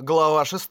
Глава 6.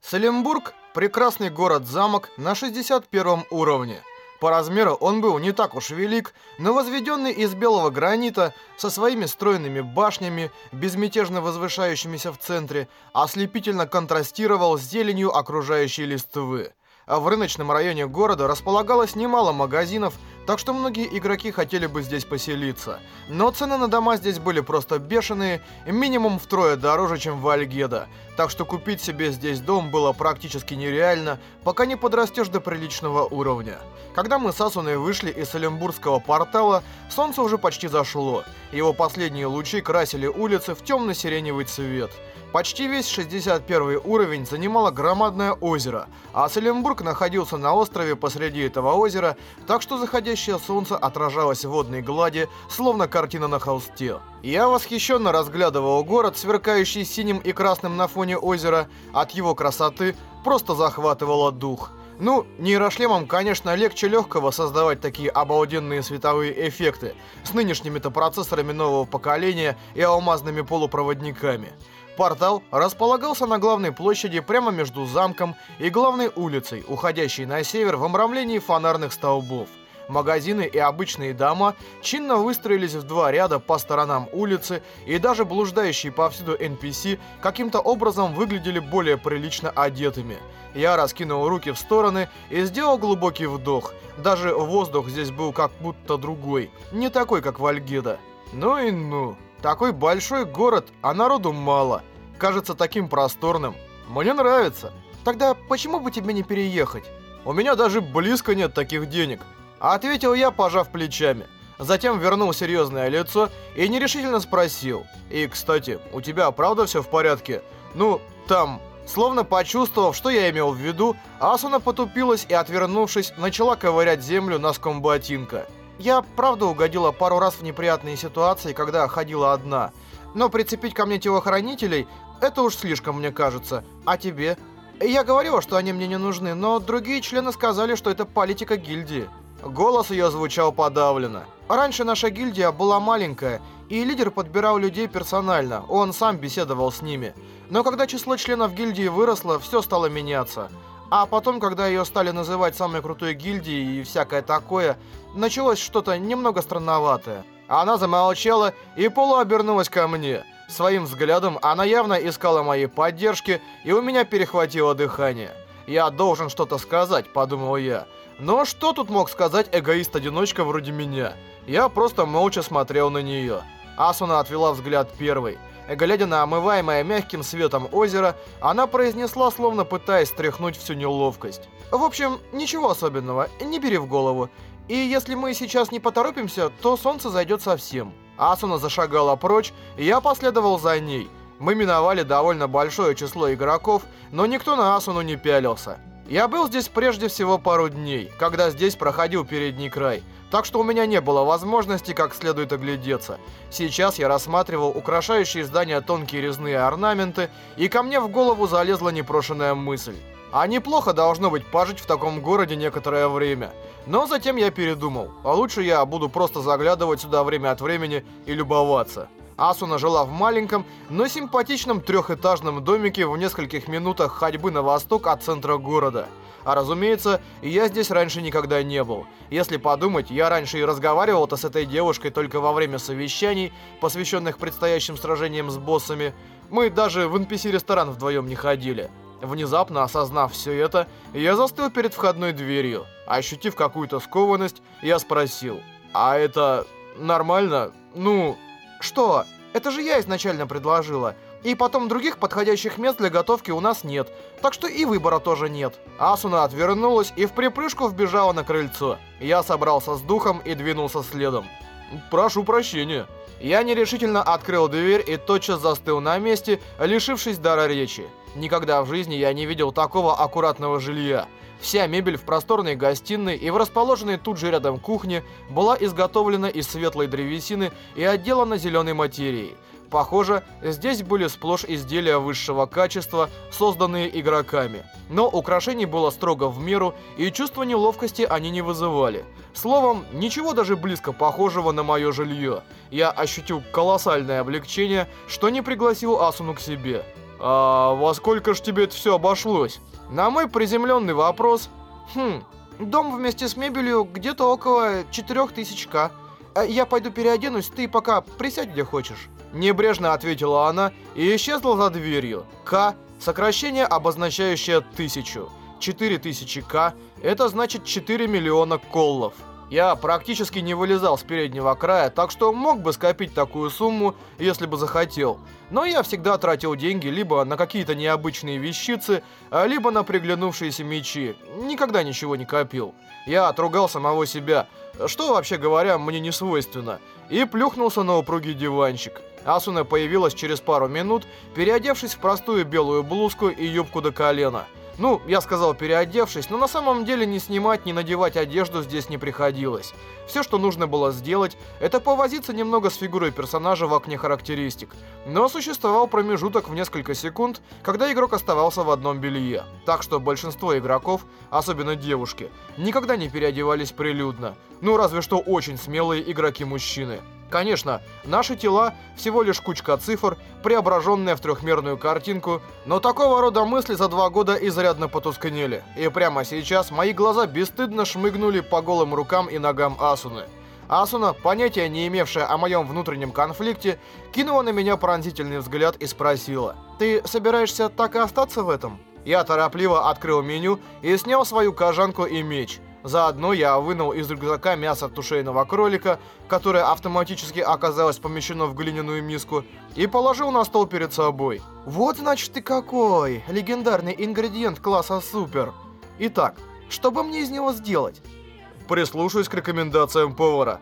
Салембург – прекрасный город-замок на 61 уровне. По размеру он был не так уж велик, но возведенный из белого гранита, со своими стройными башнями, безмятежно возвышающимися в центре, ослепительно контрастировал с зеленью окружающей листвы. А в рыночном районе города располагалось немало магазинов, так что многие игроки хотели бы здесь поселиться. Но цены на дома здесь были просто бешеные, минимум втрое дороже, чем в Альгеда. Так что купить себе здесь дом было практически нереально, пока не подрастешь до приличного уровня. Когда мы с Асуной вышли из Олимбургского портала, солнце уже почти зашло. Его последние лучи красили улицы в темно-сиреневый цвет. Почти весь 61 уровень занимало громадное озеро, а Саленбург находился на острове посреди этого озера, так что заходящее солнце отражалось в водной глади, словно картина на холсте. Я восхищенно разглядывал город, сверкающий синим и красным на фоне озера. От его красоты просто захватывало дух. Ну, нейрошлемам, конечно, легче легкого создавать такие обалденные световые эффекты с нынешними-то процессорами нового поколения и алмазными полупроводниками. Портал располагался на главной площади прямо между замком и главной улицей, уходящей на север в обрамлении фонарных столбов. Магазины и обычные дома чинно выстроились в два ряда по сторонам улицы, и даже блуждающие повсюду NPC каким-то образом выглядели более прилично одетыми. Я раскинул руки в стороны и сделал глубокий вдох. Даже воздух здесь был как будто другой, не такой, как в Альгеда. Ну и ну. Такой большой город, а народу мало. Кажется таким просторным. Мне нравится. Тогда почему бы тебе не переехать? У меня даже близко нет таких денег. Ответил я, пожав плечами. Затем вернул серьезное лицо и нерешительно спросил. И, кстати, у тебя правда все в порядке? Ну, там... Словно почувствовав, что я имел в виду, Асуна потупилась и, отвернувшись, начала ковырять землю носком ботинка. Я, правда, угодила пару раз в неприятные ситуации, когда ходила одна. Но прицепить ко мне телохранителей – это уж слишком, мне кажется. А тебе? Я говорила, что они мне не нужны, но другие члены сказали, что это политика гильдии. Голос ее звучал подавленно. Раньше наша гильдия была маленькая, и лидер подбирал людей персонально, он сам беседовал с ними. Но когда число членов гильдии выросло, все стало меняться. А потом, когда ее стали называть самой крутой гильдией и всякое такое, началось что-то немного странноватое. Она замолчала и полуобернулась ко мне. Своим взглядом она явно искала моей поддержки, и у меня перехватило дыхание. «Я должен что-то сказать», — подумал я. Но что тут мог сказать эгоист-одиночка вроде меня? Я просто молча смотрел на нее. Асуна отвела взгляд первой. Глядя на омываемое мягким светом озеро, она произнесла, словно пытаясь стряхнуть всю неловкость. «В общем, ничего особенного, не бери в голову. И если мы сейчас не поторопимся, то солнце зайдет совсем». Асуна зашагала прочь, и я последовал за ней. Мы миновали довольно большое число игроков, но никто на Асуну не пялился. Я был здесь прежде всего пару дней, когда здесь проходил передний край, так что у меня не было возможности как следует оглядеться. Сейчас я рассматривал украшающие здания тонкие резные орнаменты, и ко мне в голову залезла непрошенная мысль. А неплохо должно быть пожить в таком городе некоторое время. Но затем я передумал, а лучше я буду просто заглядывать сюда время от времени и любоваться. Асуна жила в маленьком, но симпатичном трехэтажном домике в нескольких минутах ходьбы на восток от центра города. А разумеется, я здесь раньше никогда не был. Если подумать, я раньше и разговаривал-то с этой девушкой только во время совещаний, посвященных предстоящим сражениям с боссами. Мы даже в NPC-ресторан вдвоем не ходили. Внезапно осознав все это, я застыл перед входной дверью. Ощутив какую-то скованность, я спросил, «А это нормально? Ну, что? Это же я изначально предложила. И потом других подходящих мест для готовки у нас нет. Так что и выбора тоже нет. Асуна отвернулась и в припрыжку вбежала на крыльцо. Я собрался с духом и двинулся следом. Прошу прощения. Я нерешительно открыл дверь и тотчас застыл на месте, лишившись дара речи. Никогда в жизни я не видел такого аккуратного жилья. Вся мебель в просторной гостиной и в расположенной тут же рядом кухне была изготовлена из светлой древесины и отделана зеленой материей. Похоже, здесь были сплошь изделия высшего качества, созданные игроками. Но украшений было строго в меру, и чувство неловкости они не вызывали. Словом, ничего даже близко похожего на мое жилье. Я ощутил колоссальное облегчение, что не пригласил Асуну к себе. «А во сколько ж тебе это все обошлось?» На мой приземленный вопрос «Хм, дом вместе с мебелью где-то около 4000 к. А я пойду переоденусь, ты пока присядь где хочешь». Небрежно ответила она и исчезла за дверью. К – сокращение, обозначающее тысячу. 4000 К – это значит 4 миллиона коллов. Я практически не вылезал с переднего края, так что мог бы скопить такую сумму, если бы захотел. Но я всегда тратил деньги либо на какие-то необычные вещицы, а либо на приглянувшиеся мечи. Никогда ничего не копил. Я отругал самого себя, что, вообще говоря, мне не свойственно, и плюхнулся на упругий диванчик. Асуна появилась через пару минут, переодевшись в простую белую блузку и юбку до колена – ну, я сказал переодевшись, но на самом деле не снимать, не надевать одежду здесь не приходилось. Все, что нужно было сделать, это повозиться немного с фигурой персонажа в окне характеристик. Но существовал промежуток в несколько секунд, когда игрок оставался в одном белье. Так что большинство игроков, особенно девушки, никогда не переодевались прилюдно. Ну, разве что очень смелые игроки-мужчины. Конечно, наши тела всего лишь кучка цифр, преображенная в трехмерную картинку, но такого рода мысли за два года изрядно потускнели. И прямо сейчас мои глаза бесстыдно шмыгнули по голым рукам и ногам Асуны. Асуна, понятия не имевшая о моем внутреннем конфликте, кинула на меня пронзительный взгляд и спросила, «Ты собираешься так и остаться в этом?» Я торопливо открыл меню и снял свою кожанку и меч – Заодно я вынул из рюкзака мясо тушейного кролика, которое автоматически оказалось помещено в глиняную миску, и положил на стол перед собой. Вот значит ты какой! Легендарный ингредиент класса супер! Итак, что бы мне из него сделать? Прислушаюсь к рекомендациям повара.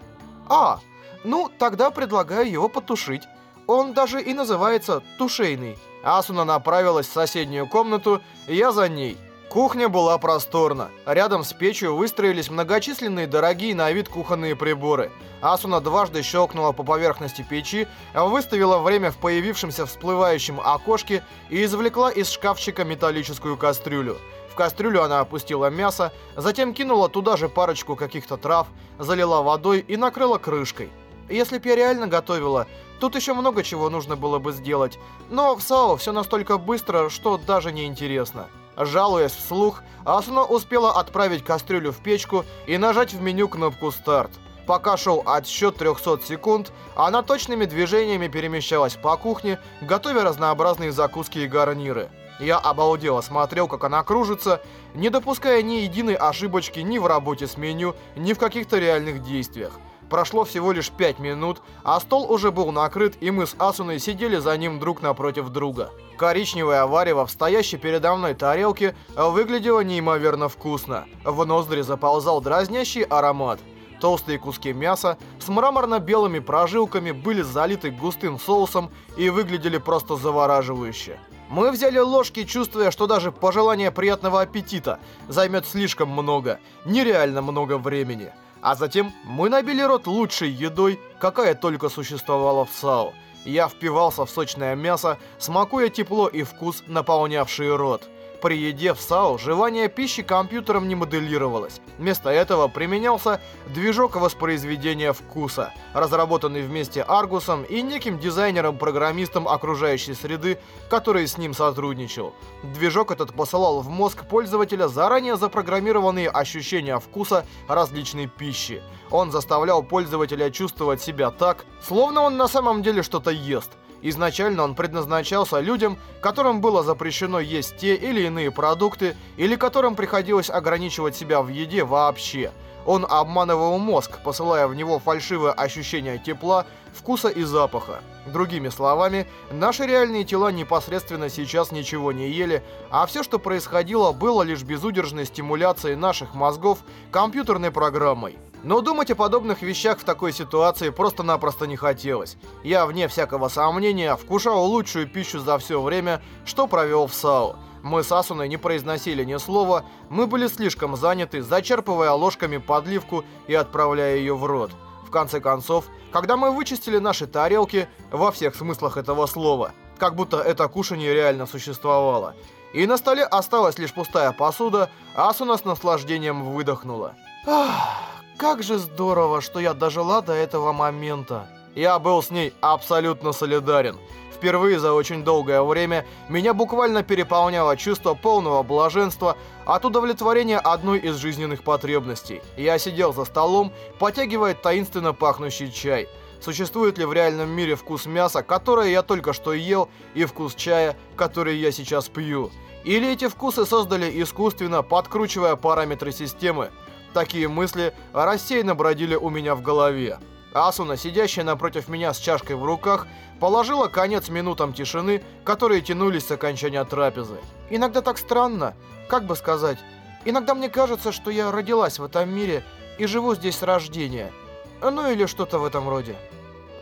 А, ну тогда предлагаю его потушить. Он даже и называется тушейный. Асуна направилась в соседнюю комнату, я за ней. Кухня была просторна. Рядом с печью выстроились многочисленные дорогие на вид кухонные приборы. Асуна дважды щелкнула по поверхности печи, выставила время в появившемся всплывающем окошке и извлекла из шкафчика металлическую кастрюлю. В кастрюлю она опустила мясо, затем кинула туда же парочку каких-то трав, залила водой и накрыла крышкой. Если б я реально готовила, тут еще много чего нужно было бы сделать. Но в САО все настолько быстро, что даже не интересно. Жалуясь вслух, Асуна успела отправить кастрюлю в печку и нажать в меню кнопку «Старт». Пока шел отсчет 300 секунд, она точными движениями перемещалась по кухне, готовя разнообразные закуски и гарниры. Я обалдело смотрел, как она кружится, не допуская ни единой ошибочки ни в работе с меню, ни в каких-то реальных действиях. Прошло всего лишь 5 минут, а стол уже был накрыт, и мы с Асуной сидели за ним друг напротив друга. Коричневое варево в стоящей передо мной тарелке выглядело неимоверно вкусно. В ноздри заползал дразнящий аромат. Толстые куски мяса с мраморно-белыми прожилками были залиты густым соусом и выглядели просто завораживающе. Мы взяли ложки, чувствуя, что даже пожелание приятного аппетита займет слишком много, нереально много времени. А затем мы набили рот лучшей едой, какая только существовала в САО. Я впивался в сочное мясо, смакуя тепло и вкус, наполнявший рот. При еде в САУ желание пищи компьютером не моделировалось. Вместо этого применялся движок воспроизведения вкуса, разработанный вместе Аргусом и неким дизайнером-программистом окружающей среды, который с ним сотрудничал. Движок этот посылал в мозг пользователя заранее запрограммированные ощущения вкуса различной пищи. Он заставлял пользователя чувствовать себя так, словно он на самом деле что-то ест. Изначально он предназначался людям, которым было запрещено есть те или иные продукты, или которым приходилось ограничивать себя в еде вообще. Он обманывал мозг, посылая в него фальшивое ощущение тепла, вкуса и запаха. Другими словами, наши реальные тела непосредственно сейчас ничего не ели, а все, что происходило, было лишь безудержной стимуляцией наших мозгов компьютерной программой. Но думать о подобных вещах в такой ситуации просто-напросто не хотелось. Я, вне всякого сомнения, вкушал лучшую пищу за все время, что провел в САУ. Мы с Асуной не произносили ни слова, мы были слишком заняты, зачерпывая ложками подливку и отправляя ее в рот. В конце концов, когда мы вычистили наши тарелки, во всех смыслах этого слова, как будто это кушание реально существовало, и на столе осталась лишь пустая посуда, Асуна с наслаждением выдохнула. Ах... Как же здорово, что я дожила до этого момента. Я был с ней абсолютно солидарен. Впервые за очень долгое время меня буквально переполняло чувство полного блаженства от удовлетворения одной из жизненных потребностей. Я сидел за столом, потягивая таинственно пахнущий чай. Существует ли в реальном мире вкус мяса, которое я только что ел, и вкус чая, который я сейчас пью? Или эти вкусы создали искусственно, подкручивая параметры системы? Такие мысли рассеянно бродили у меня в голове. Асуна, сидящая напротив меня с чашкой в руках, положила конец минутам тишины, которые тянулись с окончания трапезы. Иногда так странно, как бы сказать. Иногда мне кажется, что я родилась в этом мире и живу здесь с рождения. Ну или что-то в этом роде.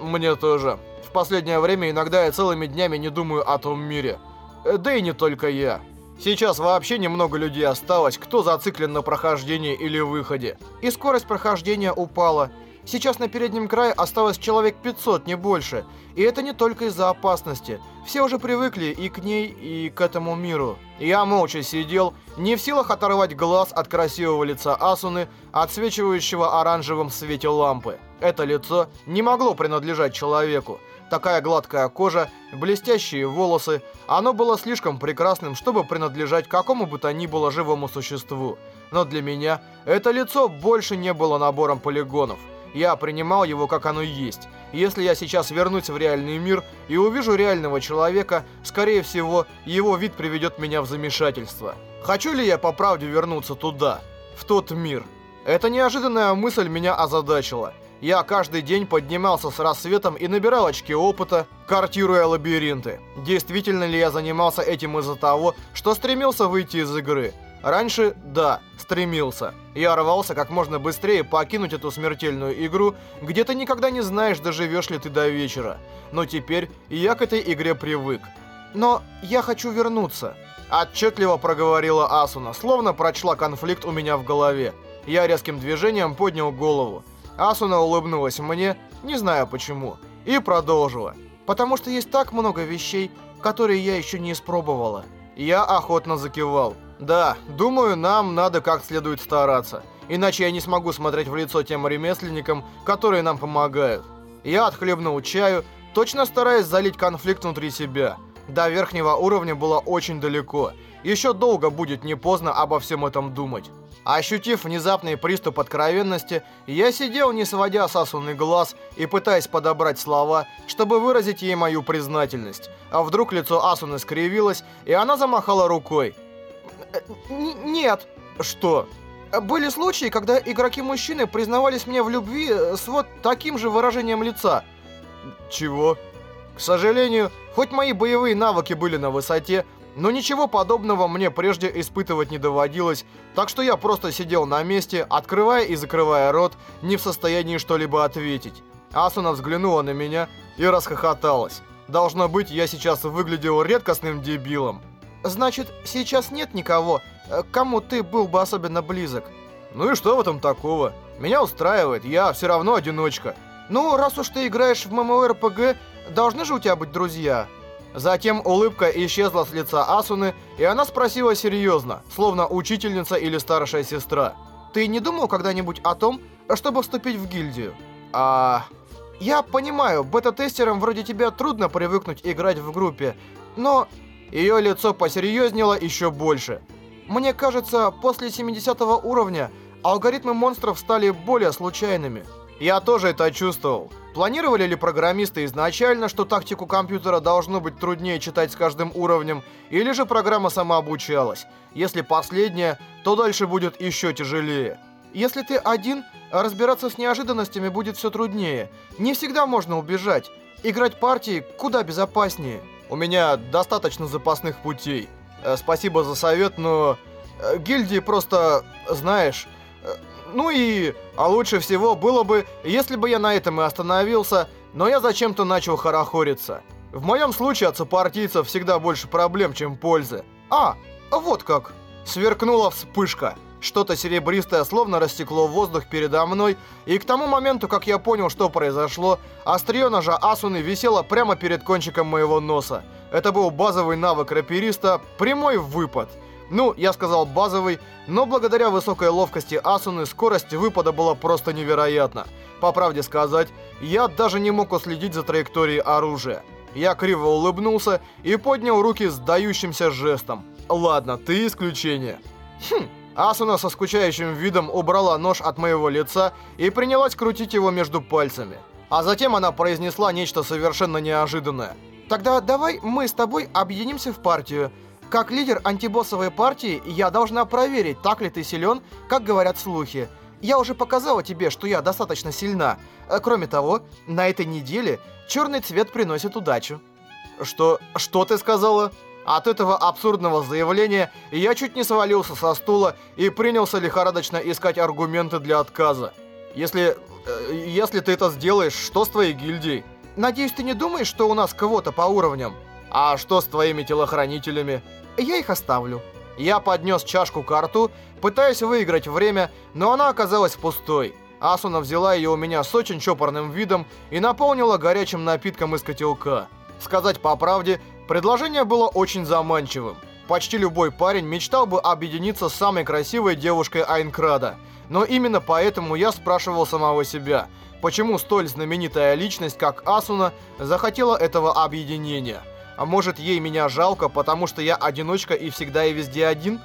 Мне тоже. В последнее время иногда я целыми днями не думаю о том мире. Да и не только я. Сейчас вообще немного людей осталось, кто зациклен на прохождении или выходе. И скорость прохождения упала. Сейчас на переднем крае осталось человек 500, не больше. И это не только из-за опасности. Все уже привыкли и к ней, и к этому миру. Я молча сидел, не в силах оторвать глаз от красивого лица Асуны, отсвечивающего оранжевым свете лампы. Это лицо не могло принадлежать человеку. Такая гладкая кожа, блестящие волосы. Оно было слишком прекрасным, чтобы принадлежать какому бы то ни было живому существу. Но для меня это лицо больше не было набором полигонов. Я принимал его, как оно есть. Если я сейчас вернусь в реальный мир и увижу реального человека, скорее всего, его вид приведет меня в замешательство. Хочу ли я по правде вернуться туда, в тот мир? Эта неожиданная мысль меня озадачила. Я каждый день поднимался с рассветом и набирал очки опыта, картируя лабиринты. Действительно ли я занимался этим из-за того, что стремился выйти из игры? Раньше, да, стремился. Я рвался как можно быстрее покинуть эту смертельную игру, где ты никогда не знаешь, доживешь ли ты до вечера. Но теперь я к этой игре привык. Но я хочу вернуться. Отчетливо проговорила Асуна, словно прочла конфликт у меня в голове. Я резким движением поднял голову. Асуна улыбнулась мне, не знаю почему, и продолжила. «Потому что есть так много вещей, которые я еще не испробовала». Я охотно закивал. Да, думаю, нам надо как следует стараться. Иначе я не смогу смотреть в лицо тем ремесленникам, которые нам помогают. Я отхлебнул чаю, точно стараясь залить конфликт внутри себя. До верхнего уровня было очень далеко. Еще долго будет не поздно обо всем этом думать. Ощутив внезапный приступ откровенности, я сидел, не сводя с Асуны глаз и пытаясь подобрать слова, чтобы выразить ей мою признательность. А вдруг лицо Асуны скривилось, и она замахала рукой. Нет. Что? Были случаи, когда игроки-мужчины признавались мне в любви э, с вот таким же выражением лица. Чего? К сожалению, хоть мои боевые навыки были на высоте, но ничего подобного мне прежде испытывать не доводилось, так что я просто сидел на месте, открывая и закрывая рот, не в состоянии что-либо ответить. Асуна взглянула на меня и расхохоталась. Должно быть, я сейчас выглядел редкостным дебилом. Значит, сейчас нет никого, э, кому ты был бы особенно близок? Ну и что в этом такого? Меня устраивает, я все равно одиночка. Ну, раз уж ты играешь в ММО-РПГ, должны же у тебя быть друзья. Затем улыбка исчезла с лица Асуны, и она спросила серьезно, словно учительница или старшая сестра. «Ты не думал когда-нибудь о том, чтобы вступить в гильдию?» «А...» «Я понимаю, бета-тестерам вроде тебя трудно привыкнуть играть в группе, но ее лицо посерьезнело еще больше. Мне кажется, после 70 уровня алгоритмы монстров стали более случайными. Я тоже это чувствовал. Планировали ли программисты изначально, что тактику компьютера должно быть труднее читать с каждым уровнем, или же программа сама обучалась? Если последнее, то дальше будет еще тяжелее. Если ты один, разбираться с неожиданностями будет все труднее. Не всегда можно убежать. Играть партии куда безопаснее. У меня достаточно запасных путей. Э, спасибо за совет, но... Э, гильдии просто... Знаешь... Ну и... А лучше всего было бы, если бы я на этом и остановился, но я зачем-то начал хорохориться. В моем случае от сопартийцев всегда больше проблем, чем пользы. А, вот как. Сверкнула вспышка. Что-то серебристое словно растекло воздух передо мной, и к тому моменту, как я понял, что произошло, острие ножа Асуны висело прямо перед кончиком моего носа. Это был базовый навык рапериста «Прямой выпад». Ну, я сказал базовый, но благодаря высокой ловкости Асуны скорость выпада была просто невероятна. По правде сказать, я даже не мог уследить за траекторией оружия. Я криво улыбнулся и поднял руки с дающимся жестом. Ладно, ты исключение. Хм. Асуна со скучающим видом убрала нож от моего лица и принялась крутить его между пальцами. А затем она произнесла нечто совершенно неожиданное. «Тогда давай мы с тобой объединимся в партию. Как лидер антибоссовой партии, я должна проверить, так ли ты силен, как говорят слухи. Я уже показала тебе, что я достаточно сильна. Э, кроме того, на этой неделе черный цвет приносит удачу». «Что... что ты сказала?» От этого абсурдного заявления я чуть не свалился со стула и принялся лихорадочно искать аргументы для отказа. Если... Э, если ты это сделаешь, что с твоей гильдией? Надеюсь, ты не думаешь, что у нас кого-то по уровням? А что с твоими телохранителями? Я их оставлю. Я поднес чашку к рту, пытаясь выиграть время, но она оказалась пустой. Асуна взяла ее у меня с очень чопорным видом и наполнила горячим напитком из котелка. Сказать по правде, Предложение было очень заманчивым. Почти любой парень мечтал бы объединиться с самой красивой девушкой Айнкрада. Но именно поэтому я спрашивал самого себя, почему столь знаменитая личность, как Асуна, захотела этого объединения. А может ей меня жалко, потому что я одиночка и всегда и везде один?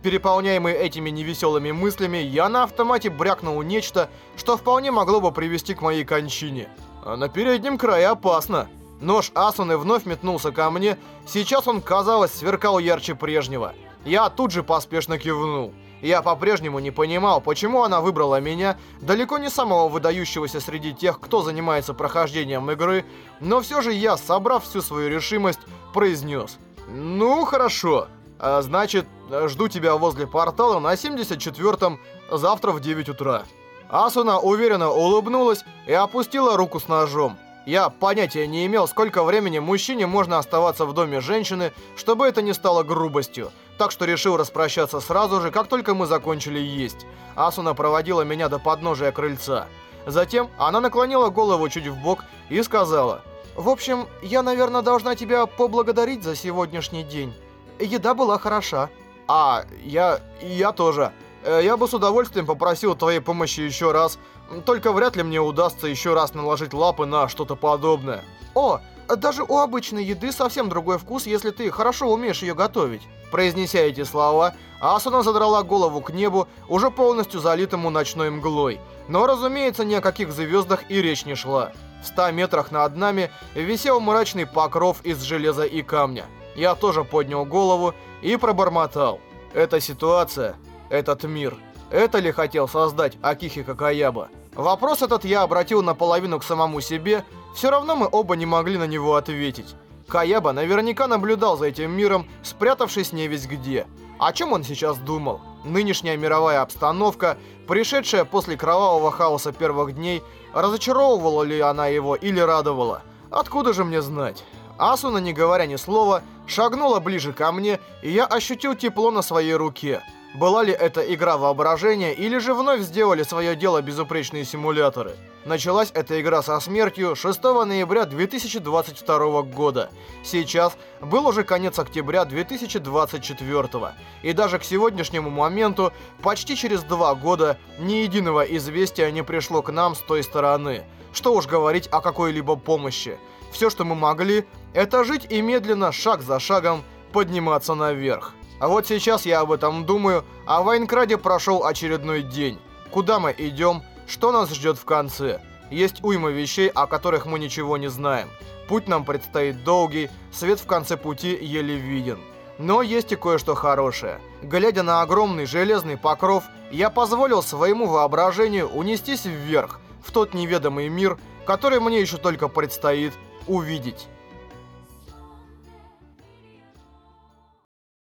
Переполняемый этими невеселыми мыслями, я на автомате брякнул нечто, что вполне могло бы привести к моей кончине. А на переднем крае опасно. Нож Асуны вновь метнулся ко мне. Сейчас он, казалось, сверкал ярче прежнего. Я тут же поспешно кивнул. Я по-прежнему не понимал, почему она выбрала меня, далеко не самого выдающегося среди тех, кто занимается прохождением игры, но все же я, собрав всю свою решимость, произнес. «Ну, хорошо. А, значит, жду тебя возле портала на 74-м завтра в 9 утра». Асуна уверенно улыбнулась и опустила руку с ножом. Я понятия не имел, сколько времени мужчине можно оставаться в доме женщины, чтобы это не стало грубостью. Так что решил распрощаться сразу же, как только мы закончили есть. Асуна проводила меня до подножия крыльца. Затем она наклонила голову чуть в бок и сказала, «В общем, я, наверное, должна тебя поблагодарить за сегодняшний день. Еда была хороша». «А, я... я тоже. Э, я бы с удовольствием попросил твоей помощи еще раз, только вряд ли мне удастся еще раз наложить лапы на что-то подобное. О, даже у обычной еды совсем другой вкус, если ты хорошо умеешь ее готовить. Произнеся эти слова, Асуна задрала голову к небу, уже полностью залитому ночной мглой. Но, разумеется, ни о каких звездах и речь не шла. В ста метрах над нами висел мрачный покров из железа и камня. Я тоже поднял голову и пробормотал. Эта ситуация, этот мир — это ли хотел создать Акихи Какаяба? Вопрос этот я обратил наполовину к самому себе, все равно мы оба не могли на него ответить. Каяба наверняка наблюдал за этим миром, спрятавшись не весь где. О чем он сейчас думал? Нынешняя мировая обстановка, пришедшая после кровавого хаоса первых дней, разочаровывала ли она его или радовала? Откуда же мне знать? Асуна, не говоря ни слова, шагнула ближе ко мне, и я ощутил тепло на своей руке – была ли это игра воображения, или же вновь сделали свое дело безупречные симуляторы? Началась эта игра со смертью 6 ноября 2022 года. Сейчас был уже конец октября 2024. И даже к сегодняшнему моменту, почти через два года, ни единого известия не пришло к нам с той стороны. Что уж говорить о какой-либо помощи. Все, что мы могли, это жить и медленно, шаг за шагом, подниматься наверх. А вот сейчас я об этом думаю, а в Айнкраде прошел очередной день. Куда мы идем? Что нас ждет в конце? Есть уйма вещей, о которых мы ничего не знаем. Путь нам предстоит долгий, свет в конце пути еле виден. Но есть и кое-что хорошее. Глядя на огромный железный покров, я позволил своему воображению унестись вверх, в тот неведомый мир, который мне еще только предстоит увидеть.